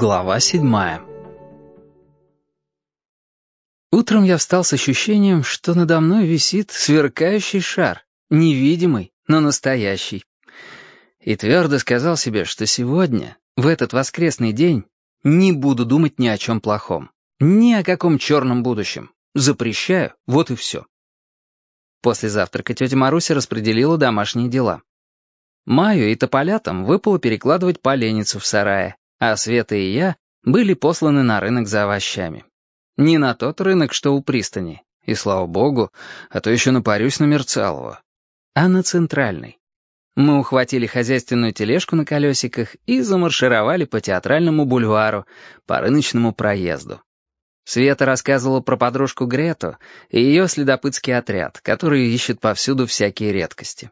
Глава седьмая Утром я встал с ощущением, что надо мной висит сверкающий шар, невидимый, но настоящий. И твердо сказал себе, что сегодня, в этот воскресный день, не буду думать ни о чем плохом, ни о каком черном будущем. Запрещаю, вот и все. После завтрака тетя Маруся распределила домашние дела. Маю и тополятам выпало перекладывать поленницу в сарае, а Света и я были посланы на рынок за овощами. Не на тот рынок, что у пристани, и слава богу, а то еще напарюсь на Мерцалова, а на центральный. Мы ухватили хозяйственную тележку на колесиках и замаршировали по театральному бульвару, по рыночному проезду. Света рассказывала про подружку Грету и ее следопытский отряд, который ищет повсюду всякие редкости.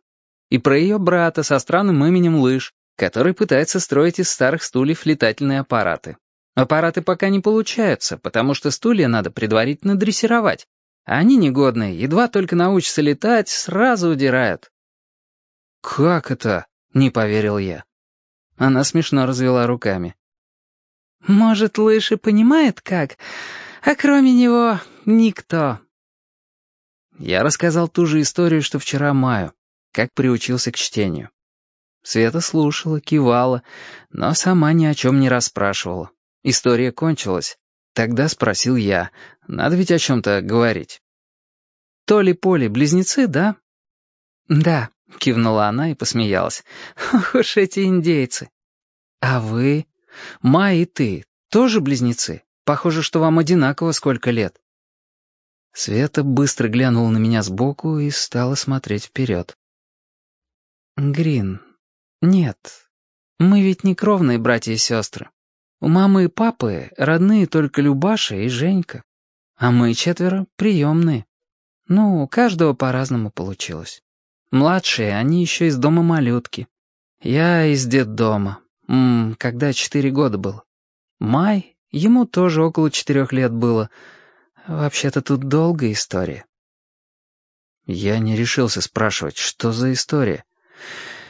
И про ее брата со странным именем Лыж, который пытается строить из старых стульев летательные аппараты. Аппараты пока не получаются, потому что стулья надо предварительно дрессировать, а они негодные, едва только научатся летать, сразу удирают. «Как это?» — не поверил я. Она смешно развела руками. «Может, Лыж и понимает, как, а кроме него никто». Я рассказал ту же историю, что вчера Маю, как приучился к чтению. Света слушала, кивала, но сама ни о чем не расспрашивала. История кончилась. Тогда спросил я, надо ведь о чем-то говорить. «Толи-Поли, близнецы, да?» «Да», — кивнула она и посмеялась. «Ох уж эти индейцы». «А вы? Ма и ты тоже близнецы?» Похоже, что вам одинаково сколько лет». Света быстро глянула на меня сбоку и стала смотреть вперед. «Грин, нет, мы ведь не кровные братья и сестры. У мамы и папы родные только Любаша и Женька, а мы четверо приемные. Ну, у каждого по-разному получилось. Младшие, они еще из дома малютки. Я из детдома, м -м, когда четыре года было. Май Ему тоже около четырех лет было. Вообще-то тут долгая история. Я не решился спрашивать, что за история.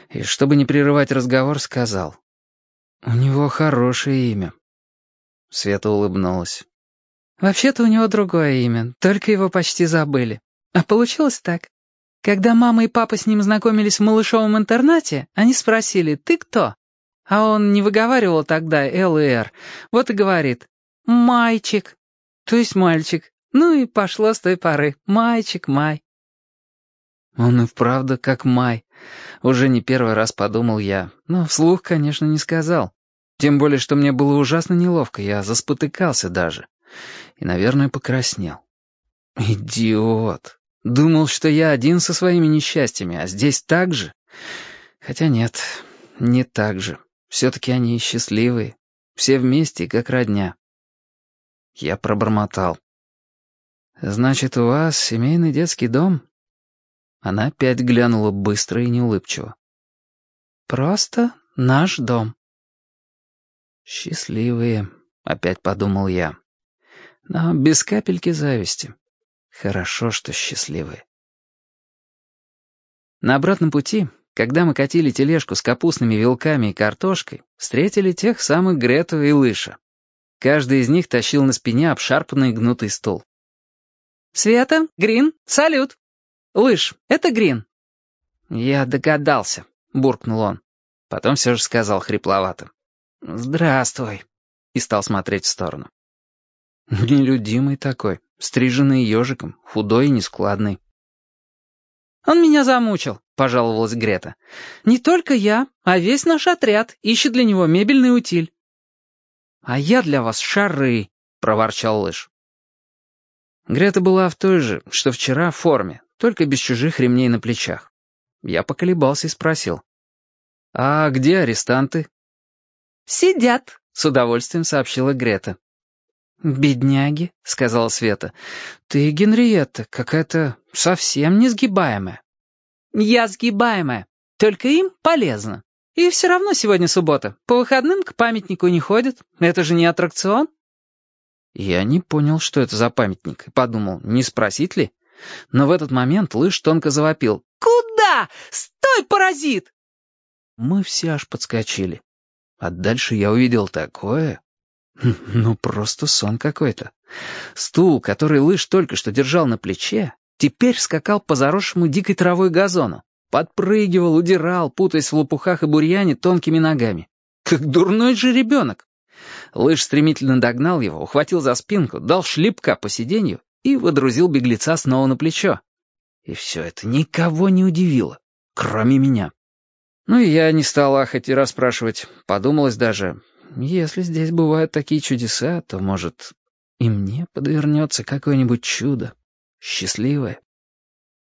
И чтобы не прерывать разговор, сказал. «У него хорошее имя». Света улыбнулась. «Вообще-то у него другое имя, только его почти забыли. А получилось так. Когда мама и папа с ним знакомились в малышовом интернате, они спросили «Ты кто?» А он не выговаривал тогда «Л» и «Р». Вот и говорит «Майчик», то есть мальчик. Ну и пошло с той поры «Майчик, Май». Он и вправду как Май. Уже не первый раз подумал я, но вслух, конечно, не сказал. Тем более, что мне было ужасно неловко, я заспотыкался даже. И, наверное, покраснел. Идиот. Думал, что я один со своими несчастьями, а здесь так же. Хотя нет, не так же. Все-таки они счастливые. Все вместе, как родня. Я пробормотал. «Значит, у вас семейный детский дом?» Она опять глянула быстро и неулыбчиво. «Просто наш дом». «Счастливые», — опять подумал я. «Но без капельки зависти. Хорошо, что счастливые». На обратном пути когда мы катили тележку с капустными вилками и картошкой, встретили тех самых Грету и Лыша. Каждый из них тащил на спине обшарпанный гнутый стул. «Света, Грин, салют!» «Лыж, это Грин!» «Я догадался», — буркнул он. Потом все же сказал хрипловато. «Здравствуй», и стал смотреть в сторону. Нелюдимый такой, стриженный ежиком, худой и нескладный. «Он меня замучил», — пожаловалась Грета. «Не только я, а весь наш отряд ищет для него мебельный утиль». «А я для вас шары», — проворчал Лыж. Грета была в той же, что вчера, форме, только без чужих ремней на плечах. Я поколебался и спросил. «А где арестанты?» «Сидят», — с удовольствием сообщила Грета. «Бедняги», — сказала Света. «Ты, Генриетта, какая-то совсем несгибаемая». «Я сгибаемая, только им полезно. И все равно сегодня суббота. По выходным к памятнику не ходят. Это же не аттракцион». Я не понял, что это за памятник, и подумал, не спросить ли. Но в этот момент лыж тонко завопил. «Куда? Стой, паразит!» Мы все аж подскочили. А дальше я увидел такое... Ну, просто сон какой-то. Стул, который лыж только что держал на плече, теперь скакал по заросшему дикой травой газону. Подпрыгивал, удирал, путаясь в лопухах и бурьяне тонкими ногами. Как дурной же ребенок. Лыж стремительно догнал его, ухватил за спинку, дал шлепка по сиденью и водрузил беглеца снова на плечо. И все это никого не удивило, кроме меня. Ну и я не стал ахать и расспрашивать. Подумалось даже, если здесь бывают такие чудеса, то, может, и мне подвернется какое-нибудь чудо. Счастливое.